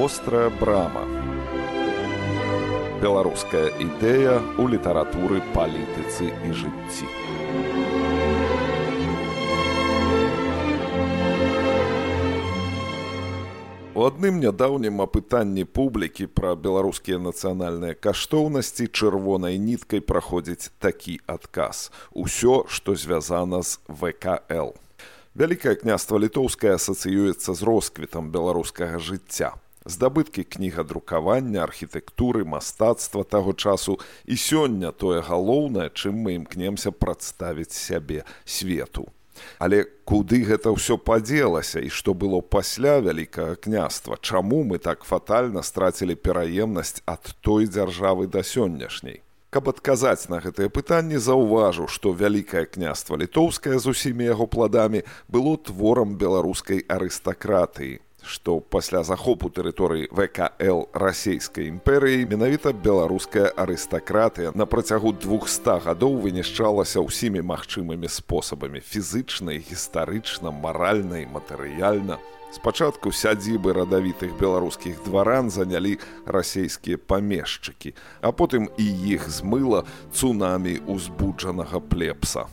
вострая брама. Беларуская ідэя ў літаратуры палітыцы і жыцці. У адным нядаўнім апытанні публікі пра беларускія нацыянальныя каштоўнасці чырвонай ніткай праходзіць такі адказ: Усё, што звязана з ВКЛ. Вялікае княства літоўскае асацыюецца з росквітам беларускага жыцця. Здабыткі кнігадрукавання, архітэктуры, мастацтва таго часу і сёння тое галоўнае, чым мы імкнемся прадставіць сябе свету. Але куды гэта ўсё падзелася і што было пасля вялікага княства, Чаму мы так фатальна страцілі пераемнасць ад той дзяржавы да сённяшняй? Каб адказаць на гэтыя пытанні заўважу, што вялікае княства літоўскае з усімі яго пладамі было творам беларускай арыстакратыі што пасля захопу тэрыторыі ВКЛ расійскай імперыі менавіта беларуская арыстакратыя на працягу 200 гадоў вынішчалася ўсімі магчымымі спосабамі фізычнай, гістарычна, маральнай, матэрыяльна. Спачатку сядзібы радавітых беларускіх дваран занялі расійскія памешчыкі, а потым і іх змыла цунамі узбуджанага плепса.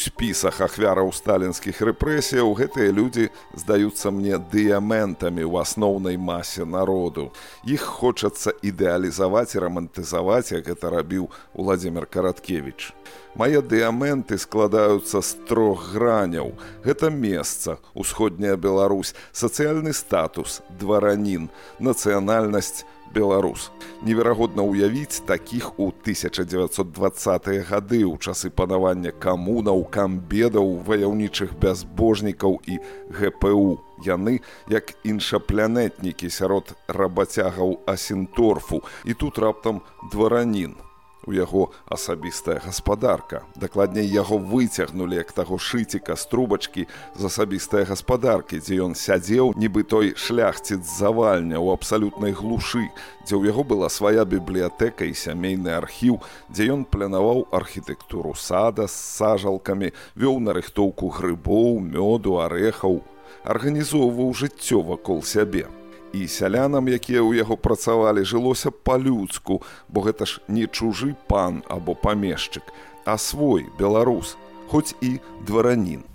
Спісах ахвяраў сталінскіх рэпрэсіяў гэтыя людзі здаюцца мне дыяментамі ў асноўнай масе народу. Іх хочацца ідэалізаваць і рамантызаваць, як гэта рабіў Владзімир Караткевіч. Мае дыяменты складаюцца з трох граняў. Гэта месца, усходняя Беларусь, сацыяльны статус, дваранін, нацыянальнасць, беларус. Неверагодна ўявіць такіх у 1920-е гады ў часы панавання камунаў, камбедаў, ваяўнічых бязбожнікаў і ГПУ. Яны як іншапланетнікі сярод рабацягаў асінторфу і тут раптам дваранін у яго асабістая гаспадарка. Дакладней яго выцягнулі як таго шыціка з трубачкі з асабістае гаспадаркі, дзе ён сядзеў, нібы той шляхціц завальня ў абсалютнай глушы, дзе ў яго была свая бібліятэка і сямейны архіў, дзе ён планаваў архітэктуру сада з сажалкамі, вёў нарыхтоўку грыбоў, мёду, арэхаў, арганізоўваў жыццё вакол сябе і сялянам, якія ў яго працавалі, жылося па-людску, бо гэта ж не чужы пан або памешчык, а свой беларус, хоць і дваранін.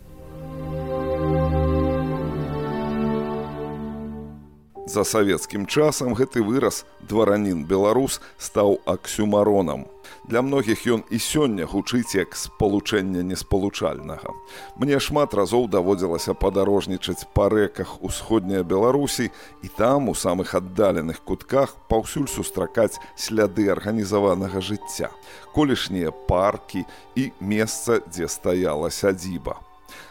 За савецкім часам гэты выраз дваранін беларус стаў аксюмаронам. Для многіх ён і сёння гучыць як спалучэнне неспалучальнага. Мне шмат разоў даводзілася падарожнічаць па рэках усходняй Беларусі і там у самых аддаленых кутках паўсюль сустракаць сляды арганізаванага жыцця, колішнія паркі і месца, дзе стаяла сядзіба.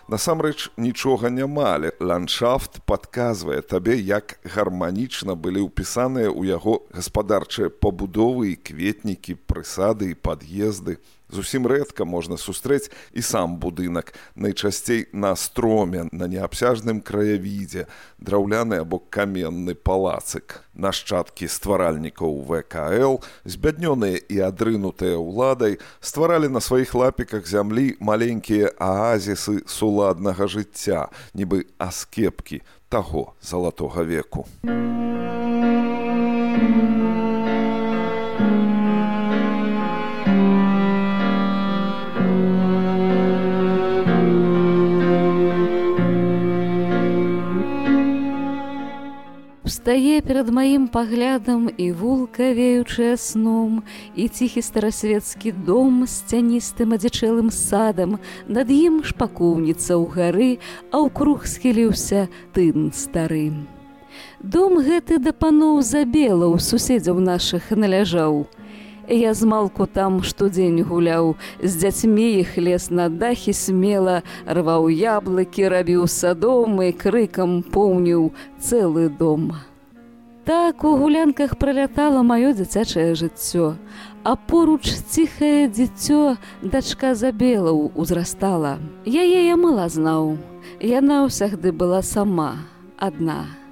Насамрэч нічога няма, але ландшафт падказвае табе, як гарманічна былі ўпісаныя ў яго гаспадарчыя пабудовы і кветнікі, прысады і пад'езды зусім рэдка можна сустрэць і сам будынак найчасцей на строме на неабсяжным краявідзе драўляны або каменны палацык нашчадкі стваральнікаў вКл збяднёныя і адрынутыя ўладай стваралі на сваіх лапіках зямлі маленькія аазісы суладнага жыцця нібы аскепкі таго залатога веку. Thank you. Стае перад маім паглядам і вулка веючая сном, і ціхі старасвецкі дом з цяністым адзічэлым садам, над ім шпакоўніца ў гары, а ў круг схіліўся тын старым. Дом гэты да паноў забелаў суседзяў нашых наляжаў. Я змалку там штодзень гуляў, з дзяцьмі іх лес на дахі смела, рваў яблыкі, рабіў садом і крыкам поўніў цэлы дом. Так у гулянках пралятала маё дзіцячае жыццё, а поруч ціхае дзіцё дачка забелаў узрастала. Яе я мала знаў. Яна ўсягды была сама, адна.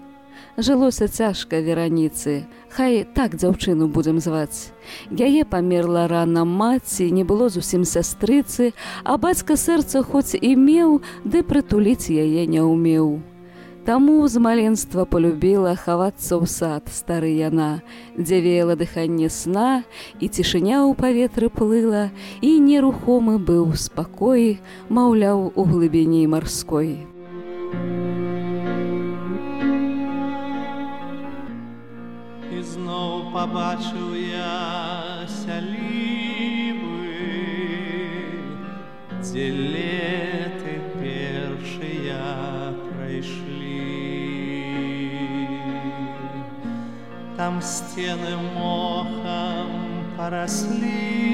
Жылося цяжка вераніцы, Хай так дзяўчыну будзем зваць. Яе памерла рана маці, не было зусім сястрыцы, а бацька сэрца хоць і меў, ды прытуліць яе не ўмеў. Таму з маленства полюбіла хавацца ў сад стары яна, дзе веяла дыханне сна і цішыня ў паветры плыла і нерухомы быў спакой, маўляў у глыбіні марской. пабачыў я сялібы дзе леты першыя прайшлі там сцены мохам параслі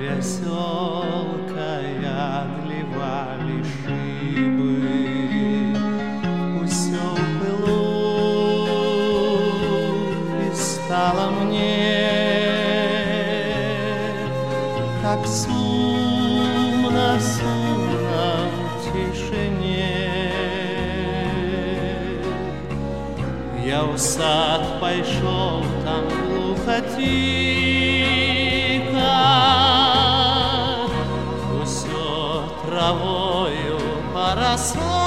вясёлка сумно сумно в тишине. Я в сад пошел там глухо тихо все травою поросло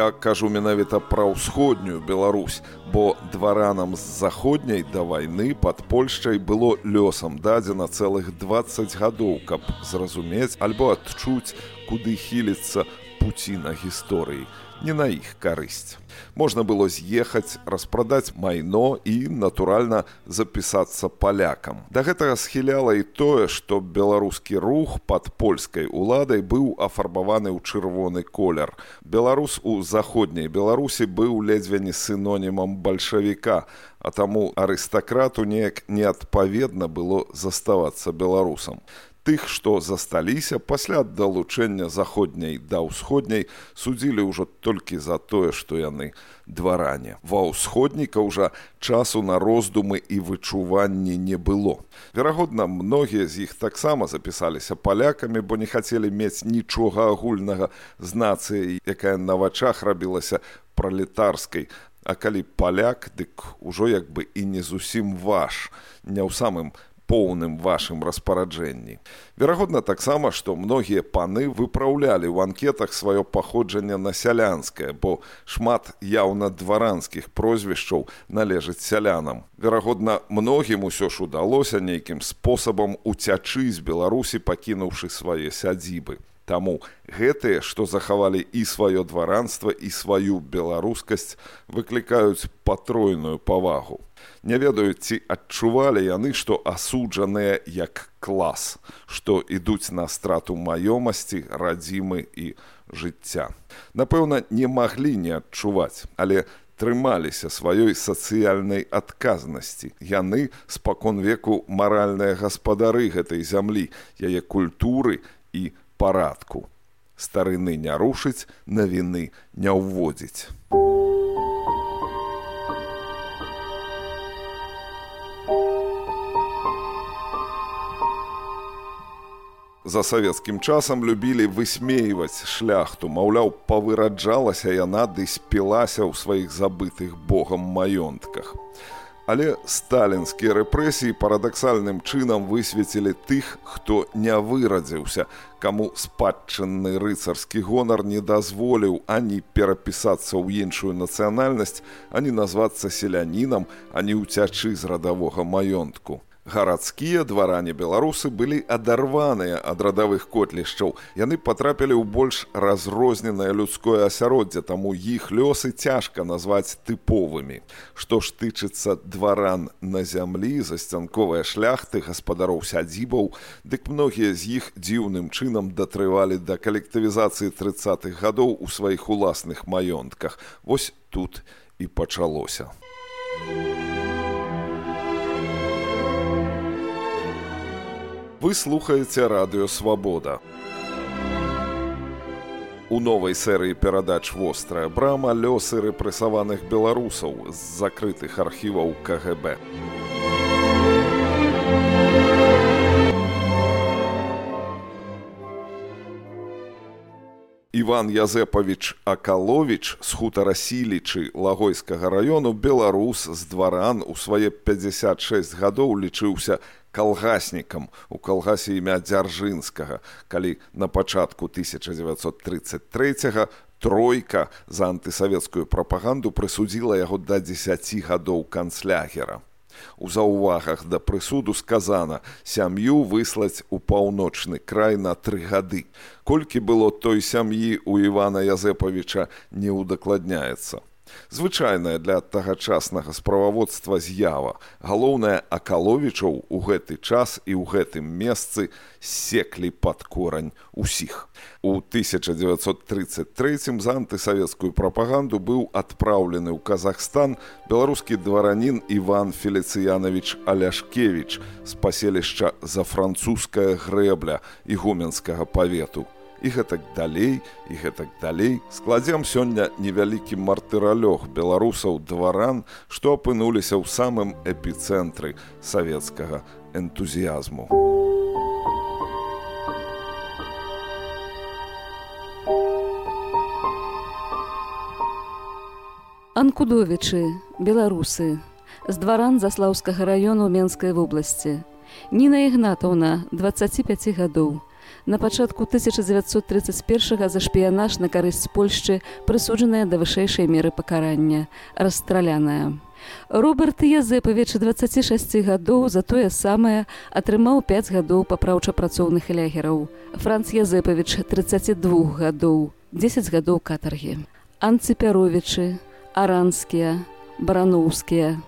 Я кажу менавіта пра ўсходнюю Беларусь, бо дваранам з заходняй да вайны пад Польшчай было лёсам дадзена цэлых 20 гадоў, каб зразумець альбо адчуць, куды хіліцца пуціна гісторыі не на іх карысць. Можна было з'ехаць, распрадаць майно і, натуральна, запісацца палякам. Да гэтага схіляла і тое, што беларускі рух пад польскай уладай быў афарбаваны ў чырвоны колер. Беларус у заходняй Беларусі быў ледзьве не сынонімам бальшавіка, а таму арыстакрату неяк неадпаведна было заставацца беларусам тых, што засталіся пасля далучэння заходняй да ўсходняй судзілі ўжо толькі за тое, што яны дваране. Ва ўсходнікаў жа часу на роздумы і вычуванні не было. Верагодна, многія з іх таксама запісаліся палякамі, бо не хацелі мець нічога агульнага з нацыяй, якая на вачах рабілася пралетарскай. А калі паляк, дык ужо як бы і не зусім ваш, не ў самым поўным вашым распараджэнні. Верагодна таксама, што многія паны выпраўлялі ў анкетах сваё паходжанне на сялянскае, бо шмат яўна дваранскіх прозвішчаў належыць сялянам. Верагодна, многім усё ж удалося нейкім спосабам уцячы з Беларусі, пакінуўшы свае сядзібы. Таму гэтыя, што захавалі і сваё дваранства і сваю беларускасць, выклікаюць патройную павагу. Не ведаю, ці адчувалі яны, што асуджаныя як клас, што ідуць на страту маёмасці, радзімы і жыцця. Напэўна, не маглі не адчуваць, але трымаліся сваёй сацыяльнай адказнасці. Яны спакон веку маральныя гаспадары гэтай зямлі, яе культуры і парадку. Старыны не рушыць, навіны не ўводзіць. за савецкім часам любілі высмейваць шляхту маўляў павыраджалася яна ды спілася ў сваіх забытых богам маёнтках але сталінскія рэпрэсіі парадаксальным чынам высвецілі тых хто не вырадзіўся каму спадчынны рыцарскі гонар не дазволіў ані перапісацца ў іншую нацыянальнасць ані назвацца селянінам ані ўцячы з радавога маёнтку гарадскія дваране беларусы былі адарваныя ад радавых котлішчаў. Яны патрапілі ў больш разрозненае людское асяроддзе таму іх лёсы цяжка назваць тыповымі. Што ж тычыцца дваран на зямлі засцянковыя шляхты гаспадароў сядзібаў дык многія з іх дзіўным чынам датрывалі да калектывізацыі тридцатых гадоў у сваіх уласных маёнтках. Вось тут і пачалося. у Вы слухаеце радыё свабода. У новай серыі перадач вострая брама лёсы рэпрэсаваных беларусаў з закрытых архіваў КГБ. Іван Язэпавіч Акаловіч з хутара сілічы лагойскага раёну беларус з дваран у свае 56 гадоў лічыўся калгаснікам у калгасе імя дзяржынскага, калі на пачатку 1933 тройка за антысавецкую прапаганду прысудзіла яго да 10 гадоў канцлягера. У заўвагах да прысуду сказана сям'ю выслаць у паўночны край на тры гады. Колькі было той сям'і у Івана Язэпавіча не ўдакладняецца звычайная для тагачаснага справаводства з'ява. Галоўная акаловічаў у гэты час і ў гэтым месцы секлі пад корань усіх. У 1933 за антысавецкую прапаганду быў адпраўлены ў казахстан беларускі дваранін иван феліцыянович аляшкевич з паселішча за французская грэбля ігуменскага павету і гэтак далей і гэтак далей. Складзем сёння невялікі мартыралёг беларусаў дваран што апынуліся ў самым эпіцэнтры савецкага энтузіязму анкудовічы беларусы з дваран заслаўскага раёну менскай вобласці ніна ігнатаўна 25 гадоў На пачатку 1931 за шпіянаж на карысць Польшчы прысуджаная да вышэйшай меры пакарання, расстраляная. Роберт Язэпавіч 26 гадоў за тое самае атрымаў 5 гадоў папраўча-працоўных лягераў. Франц Язэпавіч 32 гадоў, 10 гадоў катаргі. Анцыпяровічы, аранскія, бараноўскія,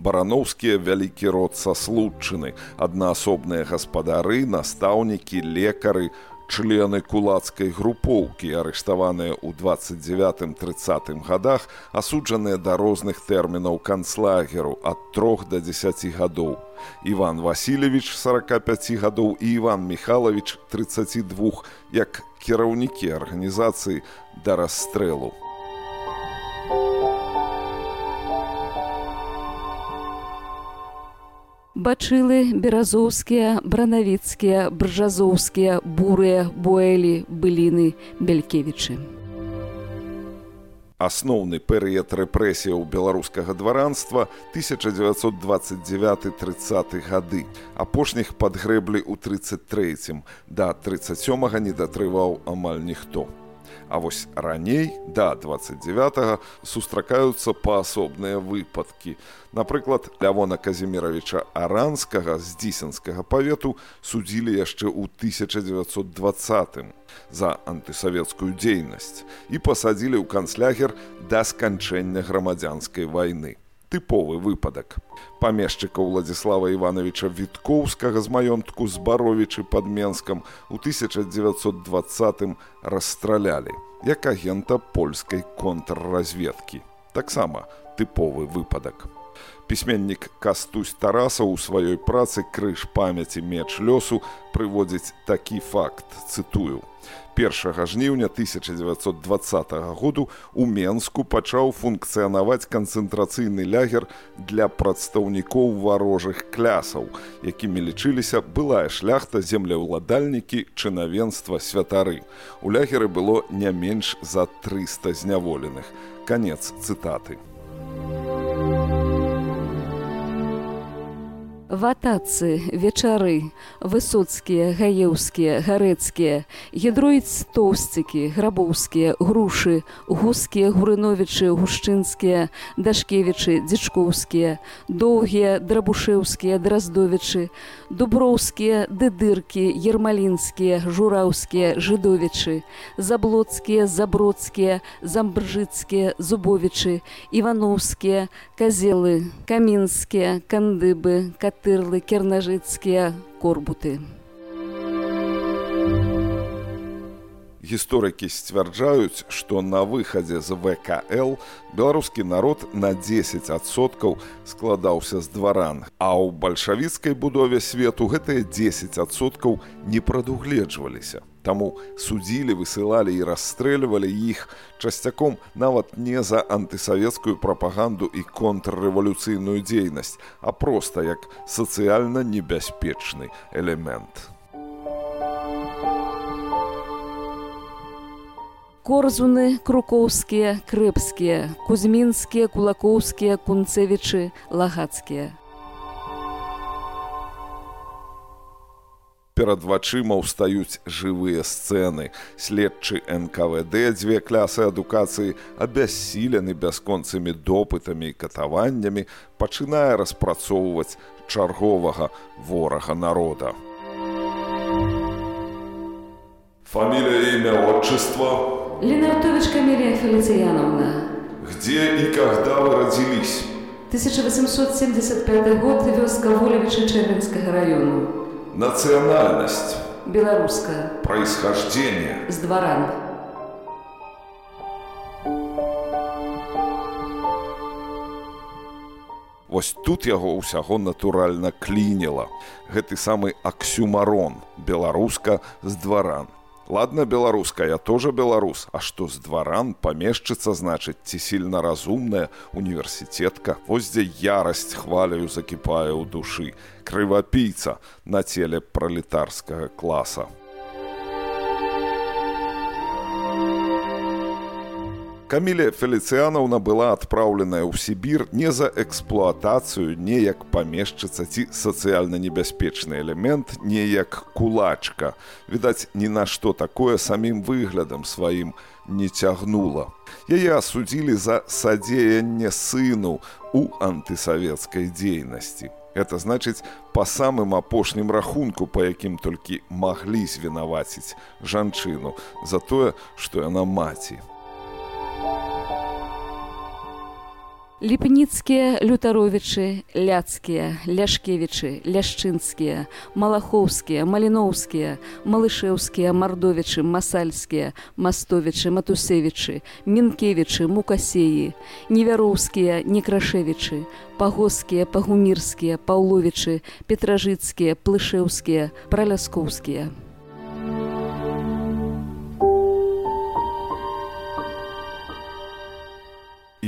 бараноўскія вялікі род са случчыны аднаасобныя гаспадары настаўнікі лекары члены кулацкай групоўкі арыштаваныя ў 29 30 годах асуджаныя да розных тэрмінаў канцлагеру ад трох до 10 гадоў. Іван Васильевич 45 гадоў і Іван Михайлович 32 як кіраўнікі арганізацыі да расстрэлу Бачылы, беразоўскія, бранавіцкія, бржазоўскія, бурыя, буэлі, быліны, бялькевічы. Асноўны перыяд рэпрэсіяў беларускага дваранства 1929-30 гады. Апошніх падгрэблі ў 33, да 37 не датрываў амаль ніхто. А вось раней да 29 сустракаюцца паасобныя выпадкі. Напрыклад, Лявона Казіміровича Аранскага з дзісенскага павету судзілі яшчэ ў 1920 за антысавецкую дзейнасць і пасадзілі ў канцлягер да сканчэння грамадзянскай вайны тыповы выпадак. Памешчыка Владзіслава Івановича Віткоўскага з маёнтку з баровічы пад Менскам у 1920 расстралялі як агента польскай контрразведкі. Таксама тыповы выпадак. Пісьменнік Кастусь Тараса ў сваёй працы крыж памяці меч лёсу прыводзіць такі факт цытую. 1 жніўня 1920 году у Менску пачаў функцыянаваць канцэнтрацыйны лягер для прадстаўнікоў варожых клясаў, якімі лічыліся былая шляхта землеўладальнікі чынавенства святары. У лягеры было не менш за 300 зняволеных. Канец цытаты. Ватацы вечары высоцкія гаеўскія гарэцкія гідроіць тоўсцікі грабоўскія грушы гускія гурыновічы гушчынскія дашкевічы дзічкоўскія доўгія драбушеўскія драздовічы дуброўскія дыдыркі ермалінскія жураўскія жыдовічы заблоцкія забродскія замбржыцкія зубовічы івановскія казелы камінскія кандыбы кат тырлы кернажыцкія корбуты. Гісторыкі сцвярджаюць, што на выхадзе з ВКЛ беларускі народ на 10соткаў складаўся з дваран. А ў бальшавіцкай будове свету гэтыя 10соткаў не прадугледжваліся. Таму судзілі, высылалі і расстрэльвалі іх часцяком нават не за антысавецкую прапаганду і контррэвалюцыйную дзейнасць, а проста як сацыяльна небяспечны элемент. Корзуны крукоўскія крэпскія кузьмінскія кулакоўскія кунцевічы лагацкія. Перад вачыма ўстаюць жывыя сцэны. Следчы нквд дзве клясы адукацыі абяссілены бясконцымі допытамі і катаваннямі пачынае распрацоўваць чарговага ворага народа. Фамілія імя отчества Ленартович Камилия Фелициановна. Где и когда вы родились? 1875 год, вёска Волевича Челябинского района. Национальность? Белорусская. Происхождение? С дворан. Вось тут яго ўсяго натуральна клініла. Гэты самы аксюмарон, беларуска з дваран. Ладно, беларуска, я тоже беларус, А што з дваран памешчыцца значыць ці сильно разумная універсітетка, Вось дзе ярасць хваляю закіпае ў душы, крывапійца на целе пралетарскага класа. Камілія Феліцыянаўна была адпраўленая ў Сібір не за эксплуатацыю, не як памешчыца ці сацыяльна небяспечны элемент, не як кулачка. Відаць, ні на што такое самім выглядам сваім не цягнула. Яе асудзілі за садзеянне сыну у антысавецкай дзейнасці. Это значыць па самым апошнім рахунку, па якім толькі маглі звінаваціць жанчыну за тое, што яна маці. Ліпніцкія лютаровічы, ляцкія, ляшкевічы, ляшчынскія, малахоўскія, маліноўскія, малышэўскія, мардовічы, масальскія, мастовічы, матусевічы, мінкевічы, мукасеі, невяроўскія, некрашевічы, пагоскія, пагумірскія, паўловічы, петражыцкія, плышэўскія, праляскоўскія.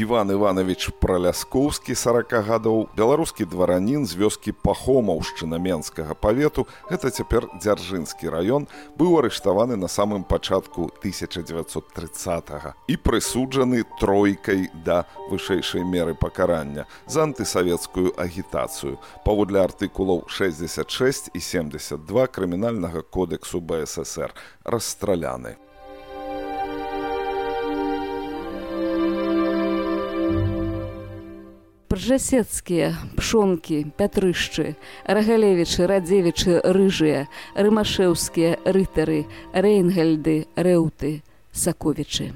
Іван Іванович праляскоўскі 40 гадоў беларускі дваранін з вёскі пахомаўшчына менскага павету. Гэта цяпер дзяржынскі раён быў арыштаваны на самым пачатку 1930 і прысуджаны тройкай да вышэйшай меры пакарання за антысавецкую агітацыю. Паводле артыкулаў 66 і 72 крымінальнага кодексу бСр расстраляны пржасецкія пшонкі пятрышчы рагалевічы радзевічы рыжыя рымашэўскія рытары рэйнгальды рэўты саковічы.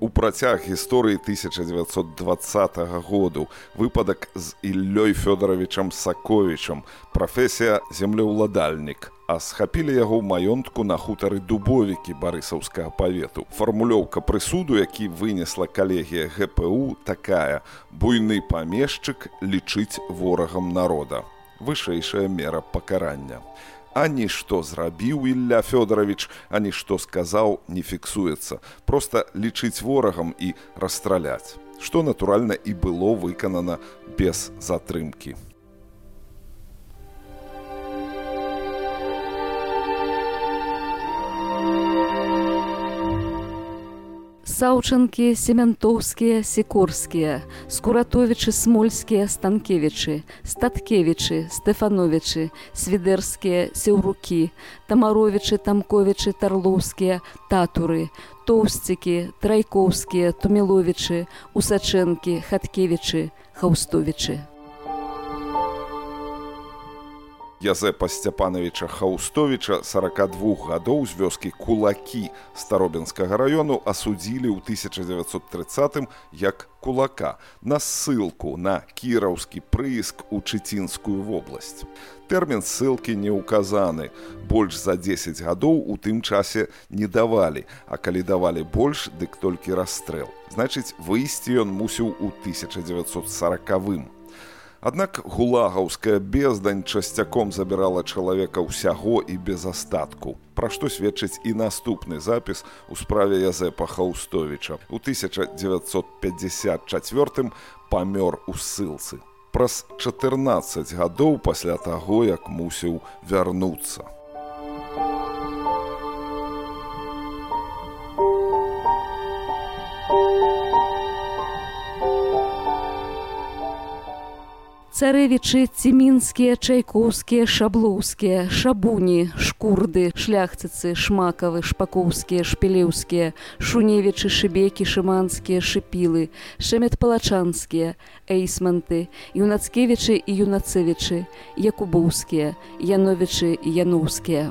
У працяг гісторыі 1920 году выпадак з іллёй фёдоровичам саковічам. Прафесія землеўладальнік а схапілі яго ў маёнтку на хутары дубовікі барысаўскага павету фармулёўка прысуду які вынесла калегія гпу такая буйны памешчык лічыць ворагам народа вышэйшая мера пакарання ані што зрабіў Ілля Фёдорович, ані што сказаў, не фіксуецца. Проста лічыць ворагам і расстраляць. Што, натуральна, і было выканана без затрымкі. Саўчанкі семянтоўскія сікорскія скуратовічы смольскія станкевічы статкевічы стэфановічы свідэрскія сеўрукі тамаровічы тамковічы тарлоўскія татуры тоўсцікі трайкоўскія туміловічы усачэнкі хаткевічы хаўстовічы Язэпа Сцяпановича Хаустовича 42 гадоў з вёскі кулакі старобінскага раёну асудзілі ў 1930 як кулака на ссылку на кіраўскі прыск у чыцінскую вобласць. Тэрмін ссылкі не ўказаны. Больш за 10 гадоў у тым часе не давалі, а калі давалі больш, дык толькі расстрэл. Значыць, выйсці ён мусіў у 1940. -ым. Аднак гулагаўская бездань часцяком забірала чалавека ўсяго і без астатку. Пра што сведчыць і наступны запіс у справе Язэпа Хаустовіча. У 1954 памёр у ссылцы. Праз 14 гадоў пасля таго, як мусіў вярнуцца. Царэвічы цімінскія чайкоўскія шаблоўскія шабуні шкурды шляхціцы шмакавы шпакоўскія шпілеўскія шуневічы шыбекі шыманскія шыпілы шэмет-палачанскія эйсманты юнацкевічы і юнацэвічы якубоўскія яновічы яноўскія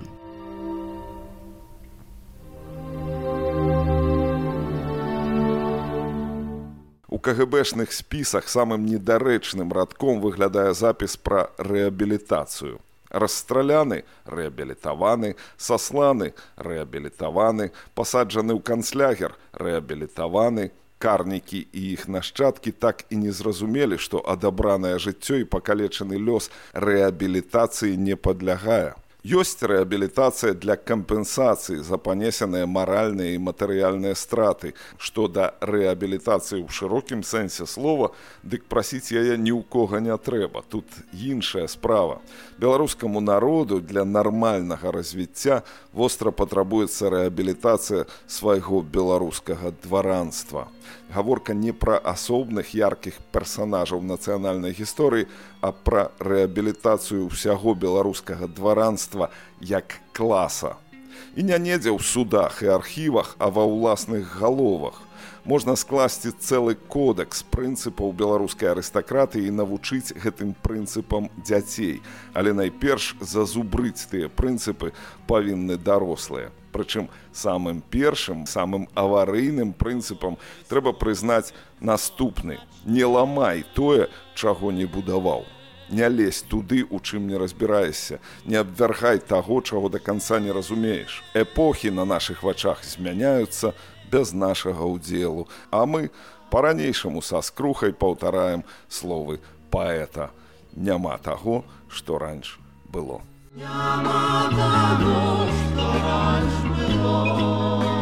кгбшных спісах самым недарэчным радком выглядае запіс пра рэабілітацыю. Расстраляны, рэабілітаваны, сасланы, рэабілітаваны, пасаджаны ў канцлягер, рэабілітаваны, карнікі і іх нашчадкі так і не зразумелі, што адабранае жыццё і пакалечаны лёс рэабілітацыі не падлягае ёсць рэабілітацыя для кампенсацыі за панесеныя маральныя і матэрыяльныя страты што да рэабілітацыі ў шырокім сэнсе слова дык прасіць яе ні ў кога не трэба. Тут іншая справа. Беларускаму народу для нармальнага развіцця востра патрабуецца рэабілітацыя свайго беларускага дваранства гаворка не пра асобных яркіх персанажаў нацыянальнай гісторыі, а пра рэабілітацыю ўсяго беларускага дваранства як класа. І не недзе ў судах і архівах, а ва ўласных галовах. Можна скласці цэлы кодэкс прынцыпаў беларускай арыстакраты і навучыць гэтым прынцыпам дзяцей, але найперш зазубрыць тыя прынцыпы павінны дарослыя. Прычым самым першым самым аварыйным прынцыпам трэба прызнаць наступны. Не ламай тое чаго не будаваў не лезь туды у чым не разбіраешся. Не абвяргай таго чаго до конца не разумееш. Эпохі на наших вачах змяняюцца без нашага ўдзелу. А мы по-ранейшаму са скрухай паўтараем словы паэта. Няма таго што раньш было. Няма таго, што раньш было